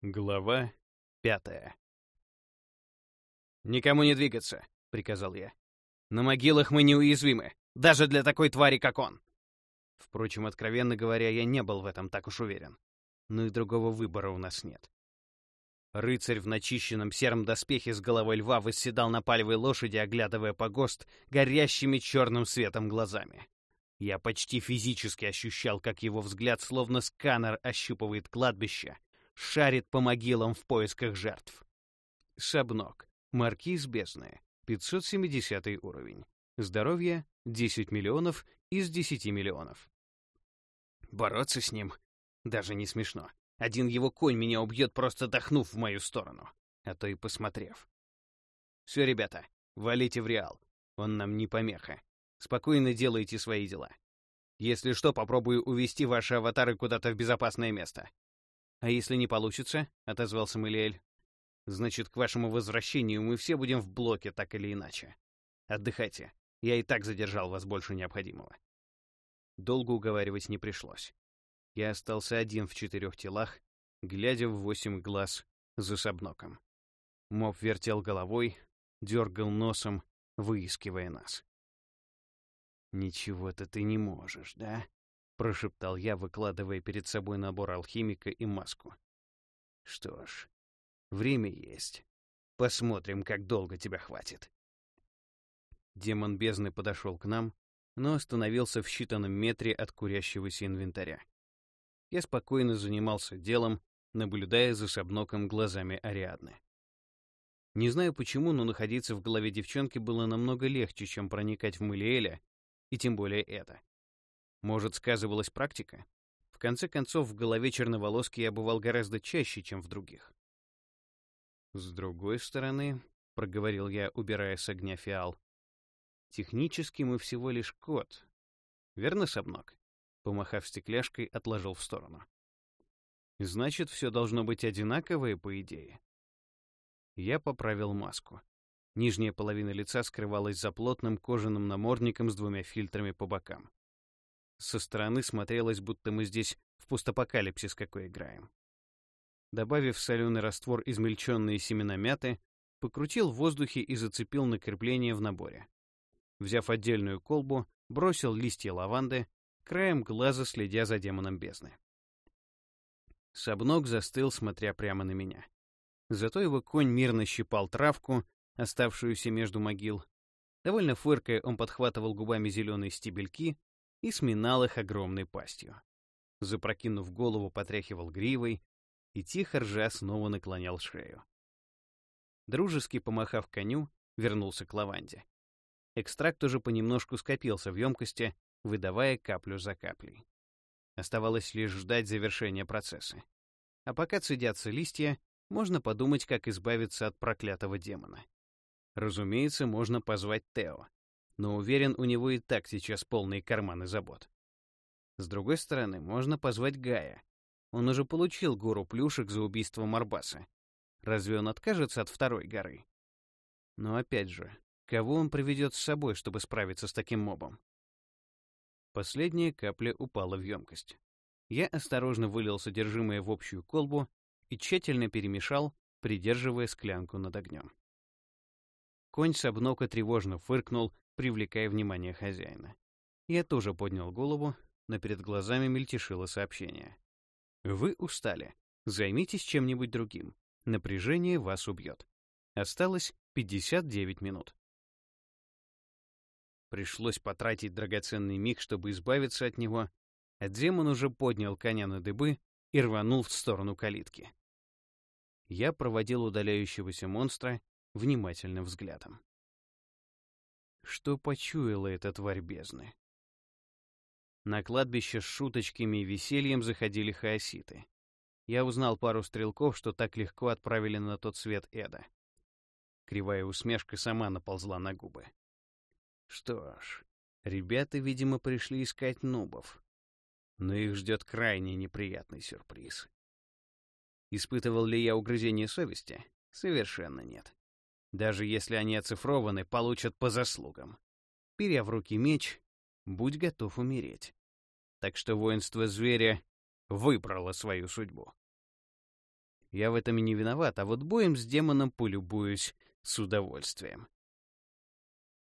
Глава пятая «Никому не двигаться», — приказал я. «На могилах мы неуязвимы, даже для такой твари, как он». Впрочем, откровенно говоря, я не был в этом так уж уверен. Но и другого выбора у нас нет. Рыцарь в начищенном сером доспехе с головой льва восседал на палевой лошади, оглядывая погост горящими черным светом глазами. Я почти физически ощущал, как его взгляд, словно сканер, ощупывает кладбище, шарит по могилам в поисках жертв. Шабнок. Маркиз бездны. 570 уровень. Здоровье — 10 миллионов из 10 миллионов. Бороться с ним даже не смешно. Один его конь меня убьет, просто дохнув в мою сторону, а то и посмотрев. Все, ребята, валите в Реал. Он нам не помеха. Спокойно делайте свои дела. Если что, попробую увести ваши аватары куда-то в безопасное место. «А если не получится?» — отозвался Мэлиэль. «Значит, к вашему возвращению мы все будем в блоке, так или иначе. Отдыхайте. Я и так задержал вас больше необходимого». Долго уговаривать не пришлось. Я остался один в четырех телах, глядя в восемь глаз за сабноком. Моб вертел головой, дергал носом, выискивая нас. «Ничего-то ты не можешь, да?» Прошептал я, выкладывая перед собой набор алхимика и маску. Что ж, время есть. Посмотрим, как долго тебя хватит. Демон бездны подошел к нам, но остановился в считанном метре от курящегося инвентаря. Я спокойно занимался делом, наблюдая за Сабноком глазами Ариадны. Не знаю почему, но находиться в голове девчонки было намного легче, чем проникать в Мылиэля, и тем более это. Может, сказывалась практика? В конце концов, в голове черноволоски я бывал гораздо чаще, чем в других. «С другой стороны», — проговорил я, убирая с огня фиал, «технически мы всего лишь кот. Верно, Сабнок?» Помахав стекляшкой, отложил в сторону. «Значит, все должно быть одинаковое, по идее». Я поправил маску. Нижняя половина лица скрывалась за плотным кожаным намордником с двумя фильтрами по бокам. Со стороны смотрелось, будто мы здесь в пустопокалипсис какой играем. Добавив соленый раствор измельченные семена мяты, покрутил в воздухе и зацепил на крепление в наборе. Взяв отдельную колбу, бросил листья лаванды, краем глаза следя за демоном бездны. Сабнок застыл, смотря прямо на меня. Зато его конь мирно щипал травку, оставшуюся между могил. Довольно фыркая, он подхватывал губами зеленые стебельки, и сминал их огромной пастью. Запрокинув голову, потряхивал гривой и тихо ржа снова наклонял шею. Дружески помахав коню, вернулся к лаванде. Экстракт уже понемножку скопился в емкости, выдавая каплю за каплей. Оставалось лишь ждать завершения процесса. А пока цедятся листья, можно подумать, как избавиться от проклятого демона. Разумеется, можно позвать Тео но уверен, у него и так сейчас полные карманы забот. С другой стороны, можно позвать Гая. Он уже получил гору плюшек за убийство Марбаса. Разве он откажется от второй горы? Но опять же, кого он приведет с собой, чтобы справиться с таким мобом? Последняя капля упала в емкость. Я осторожно вылил содержимое в общую колбу и тщательно перемешал, придерживая склянку над огнем. Конь с обнока тревожно фыркнул, привлекая внимание хозяина. Я тоже поднял голову, но перед глазами мельтешило сообщение. «Вы устали. Займитесь чем-нибудь другим. Напряжение вас убьет. Осталось 59 минут». Пришлось потратить драгоценный миг, чтобы избавиться от него, а демон уже поднял коня на дыбы и рванул в сторону калитки. Я проводил удаляющегося монстра внимательным взглядом что почуяла эта тварь бездны. На кладбище с шуточками и весельем заходили хаоситы. Я узнал пару стрелков, что так легко отправили на тот свет Эда. Кривая усмешка сама наползла на губы. Что ж, ребята, видимо, пришли искать нубов. Но их ждет крайне неприятный сюрприз. Испытывал ли я угрызение совести? Совершенно нет. Даже если они оцифрованы, получат по заслугам. Беря в руки меч, будь готов умереть. Так что воинство зверя выбрало свою судьбу. Я в этом и не виноват, а вот боем с демоном полюбуюсь с удовольствием.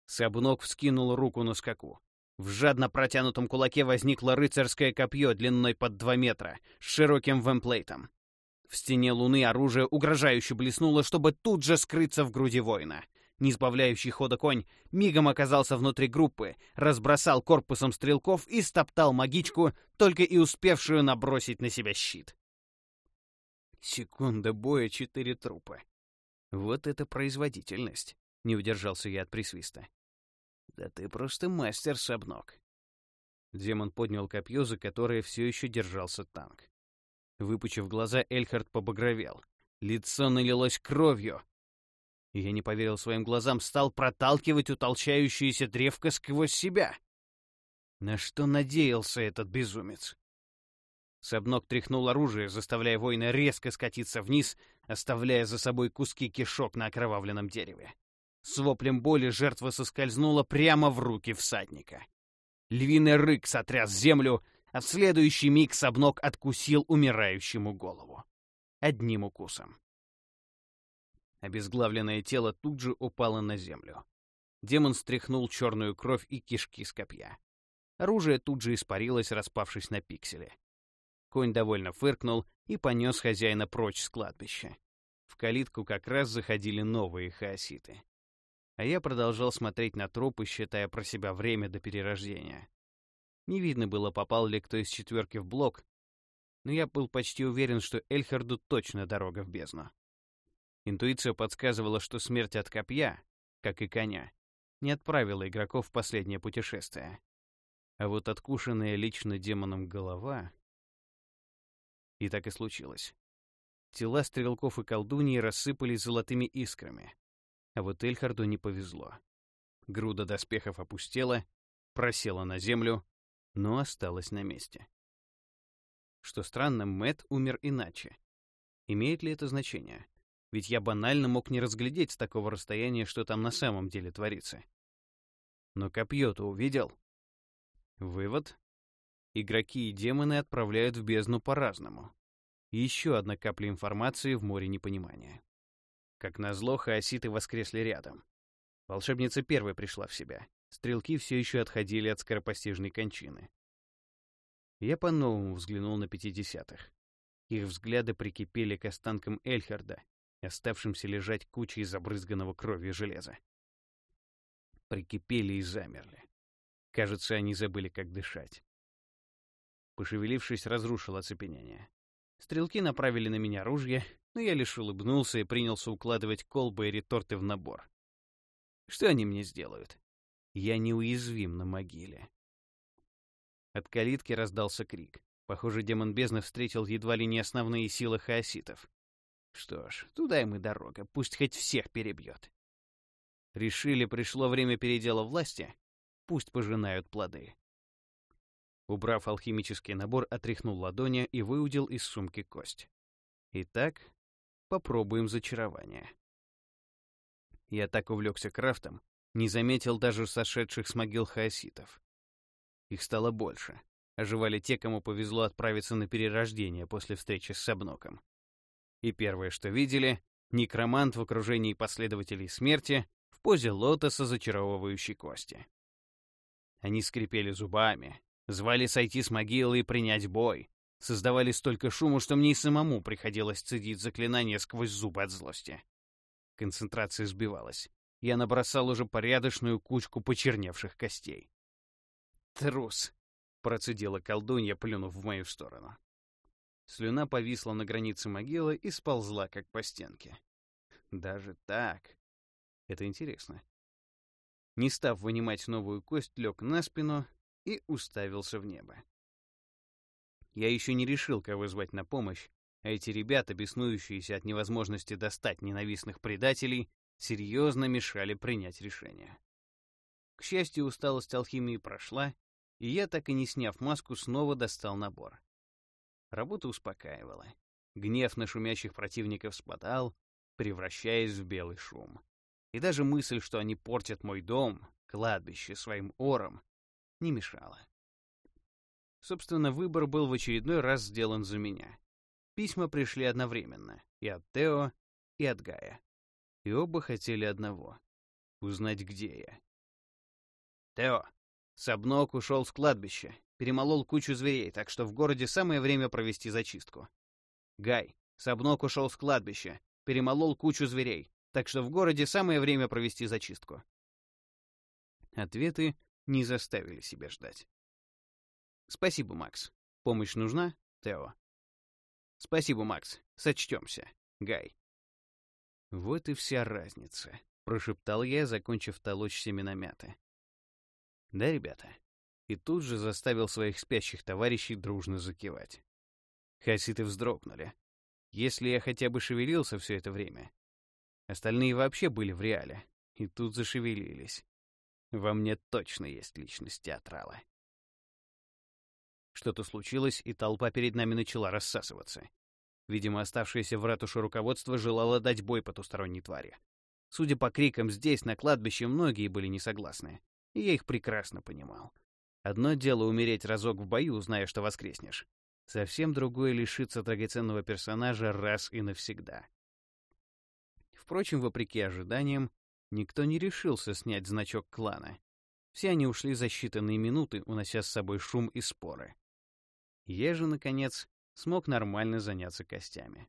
Сабнок вскинул руку на скаку. В жадно протянутом кулаке возникло рыцарское копье длиной под два метра, с широким вемплейтом. В стене луны оружие угрожающе блеснуло, чтобы тут же скрыться в груди воина. Не сбавляющий хода конь мигом оказался внутри группы, разбросал корпусом стрелков и стоптал магичку, только и успевшую набросить на себя щит. Секунда боя, четыре трупа. Вот это производительность. Не удержался я от присвиста. Да ты просто мастер, Сабнок. Демон поднял копье, за которое все еще держался танк. Выпучив глаза, Эльхард побагровел. Лицо налилось кровью. Я не поверил своим глазам, стал проталкивать утолчающуюся древко сквозь себя. На что надеялся этот безумец? Сабнок тряхнул оружие, заставляя воина резко скатиться вниз, оставляя за собой куски кишок на окровавленном дереве. С воплем боли жертва соскользнула прямо в руки всадника. Львиный рык сотряс землю, а в следующий миг Сабнок откусил умирающему голову. Одним укусом. Обезглавленное тело тут же упало на землю. Демон стряхнул черную кровь и кишки с копья. Оружие тут же испарилось, распавшись на пиксели. Конь довольно фыркнул и понес хозяина прочь с кладбища. В калитку как раз заходили новые хаоситы. А я продолжал смотреть на трупы, считая про себя время до перерождения. Не видно было, попал ли кто из четверки в блок, но я был почти уверен, что Эльхарду точно дорога в бездну. Интуиция подсказывала, что смерть от копья, как и коня, не отправила игроков в последнее путешествие. А вот откушенная лично демоном голова... И так и случилось. Тела стрелков и колдуньи рассыпались золотыми искрами. А вот Эльхарду не повезло. Груда доспехов опустела, просела на землю, но осталась на месте. Что странно, Мэт умер иначе. Имеет ли это значение? Ведь я банально мог не разглядеть с такого расстояния, что там на самом деле творится. Но копье-то увидел. Вывод. Игроки и демоны отправляют в бездну по-разному. Еще одна капля информации в море непонимания. Как назло, хаоситы воскресли рядом. Волшебница первой пришла в себя. Стрелки все еще отходили от скоропостижной кончины. Я по-новому взглянул на пятидесятых. Их взгляды прикипели к останкам Эльхарда, оставшимся лежать кучей забрызганного кровью железа. Прикипели и замерли. Кажется, они забыли, как дышать. Пошевелившись, разрушил оцепенение. Стрелки направили на меня ружья, но я лишь улыбнулся и принялся укладывать колбы и реторты в набор. Что они мне сделают? Я неуязвим на могиле. От калитки раздался крик. Похоже, демон бездны встретил едва ли не основные силы хаоситов. Что ж, туда им и дорога, пусть хоть всех перебьет. Решили, пришло время передела власти, пусть пожинают плоды. Убрав алхимический набор, отряхнул ладони и выудил из сумки кость. Итак, попробуем зачарование. Я так увлекся крафтом, не заметил даже сошедших с могил хаоситов. Их стало больше. Оживали те, кому повезло отправиться на перерождение после встречи с Сабноком. И первое, что видели — некромант в окружении последователей смерти в позе лотоса зачаровывающей кости. Они скрипели зубами, звали сойти с могилы и принять бой, создавали столько шума, что мне и самому приходилось цедить заклинание сквозь зубы от злости. Концентрация сбивалась я набросал уже порядочную кучку почерневших костей. «Трус!» — процедила колдунья, плюнув в мою сторону. Слюна повисла на границе могилы и сползла, как по стенке. Даже так? Это интересно. Не став вынимать новую кость, лег на спину и уставился в небо. Я еще не решил, кого звать на помощь, а эти ребята, беснующиеся от невозможности достать ненавистных предателей, серьезно мешали принять решение. К счастью, усталость алхимии прошла, и я, так и не сняв маску, снова достал набор. Работа успокаивала. Гнев на шумящих противников спадал, превращаясь в белый шум. И даже мысль, что они портят мой дом, кладбище, своим ором, не мешала. Собственно, выбор был в очередной раз сделан за меня. Письма пришли одновременно, и от Тео, и от Гая. И оба хотели одного — узнать, где я. «Тео, Сабнок ушел с кладбища, перемолол кучу зверей, так что в городе самое время провести зачистку. Гай, Сабнок ушел с кладбища, перемолол кучу зверей, так что в городе самое время провести зачистку». Ответы не заставили себя ждать. «Спасибо, Макс. Помощь нужна, Тео?» «Спасибо, Макс. Сочтемся. Гай». «Вот и вся разница», — прошептал я, закончив толочь семена мяты. «Да, ребята?» И тут же заставил своих спящих товарищей дружно закивать. Хаситы вздрогнули. Если я хотя бы шевелился все это время. Остальные вообще были в реале, и тут зашевелились. Во мне точно есть личность театрала. Что-то случилось, и толпа перед нами начала рассасываться. Видимо, оставшееся в ратуше руководство желало дать бой потусторонней твари. Судя по крикам здесь, на кладбище, многие были не согласны. И я их прекрасно понимал. Одно дело умереть разок в бою, зная, что воскреснешь. Совсем другое — лишиться драгоценного персонажа раз и навсегда. Впрочем, вопреки ожиданиям, никто не решился снять значок клана. Все они ушли за считанные минуты, унося с собой шум и споры. Я же, наконец, смог нормально заняться костями.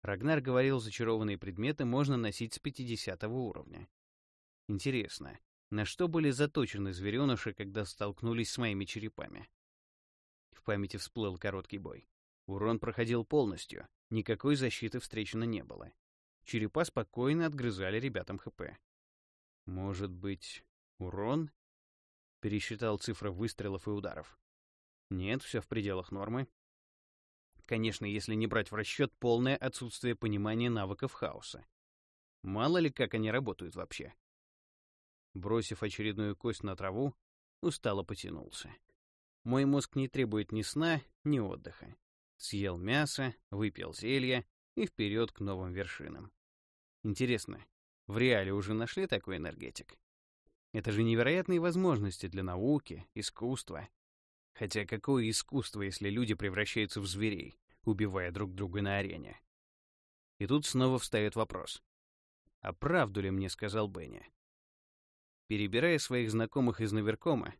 Рагнар говорил, зачарованные предметы можно носить с 50 уровня. Интересно, на что были заточены звереныши, когда столкнулись с моими черепами? В памяти всплыл короткий бой. Урон проходил полностью, никакой защиты встречено не было. Черепа спокойно отгрызали ребятам ХП. Может быть, урон? Пересчитал цифры выстрелов и ударов. Нет, все в пределах нормы. Конечно, если не брать в расчет полное отсутствие понимания навыков хаоса. Мало ли, как они работают вообще. Бросив очередную кость на траву, устало потянулся. Мой мозг не требует ни сна, ни отдыха. Съел мясо, выпил зелье и вперед к новым вершинам. Интересно, в реале уже нашли такой энергетик? Это же невероятные возможности для науки, искусства, Хотя какое искусство, если люди превращаются в зверей, убивая друг друга на арене? И тут снова встает вопрос. А правду ли мне сказал Бенни? Перебирая своих знакомых из Наверкома,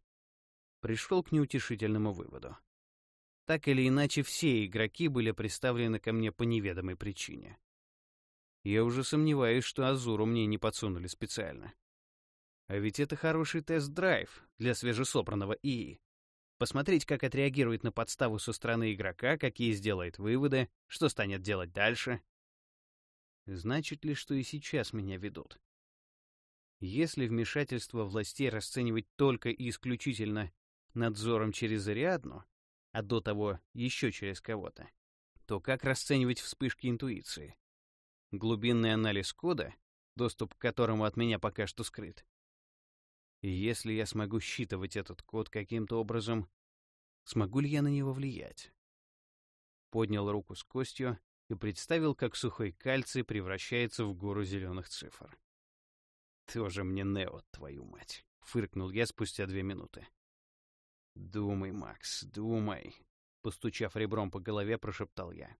пришел к неутешительному выводу. Так или иначе, все игроки были представлены ко мне по неведомой причине. Я уже сомневаюсь, что Азуру мне не подсунули специально. А ведь это хороший тест-драйв для свежесобранного ИИ посмотреть, как отреагирует на подставу со стороны игрока, какие сделает выводы, что станет делать дальше. Значит ли, что и сейчас меня ведут? Если вмешательство властей расценивать только и исключительно надзором через Ариадну, а до того еще через кого-то, то как расценивать вспышки интуиции? Глубинный анализ кода, доступ к которому от меня пока что скрыт, и если я смогу считывать этот код каким-то образом, смогу ли я на него влиять? Поднял руку с костью и представил, как сухой кальций превращается в гору зеленых цифр. «Тоже мне Нео, твою мать!» — фыркнул я спустя две минуты. «Думай, Макс, думай!» — постучав ребром по голове, прошептал я.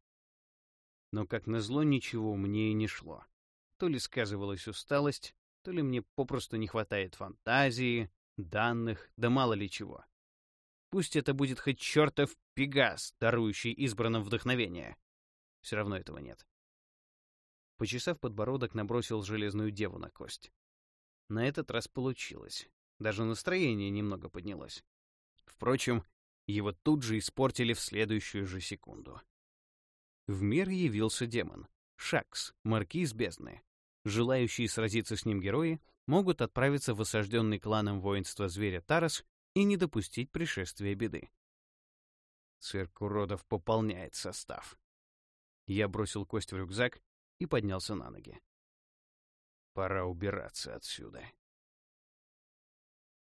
Но, как назло, ничего мне и не шло. То ли сказывалась усталость, то ли мне попросту не хватает фантазии, данных, да мало ли чего. Пусть это будет хоть чертов Пегас, дарующий избранным вдохновение. Все равно этого нет. Почесав подбородок, набросил железную деву на кость. На этот раз получилось. Даже настроение немного поднялось. Впрочем, его тут же испортили в следующую же секунду. В мир явился демон. Шакс, маркиз бездны. Желающие сразиться с ним герои могут отправиться в осажденный кланом воинства зверя Тарас и не допустить пришествия беды. Цирк уродов пополняет состав. Я бросил кость в рюкзак и поднялся на ноги. Пора убираться отсюда.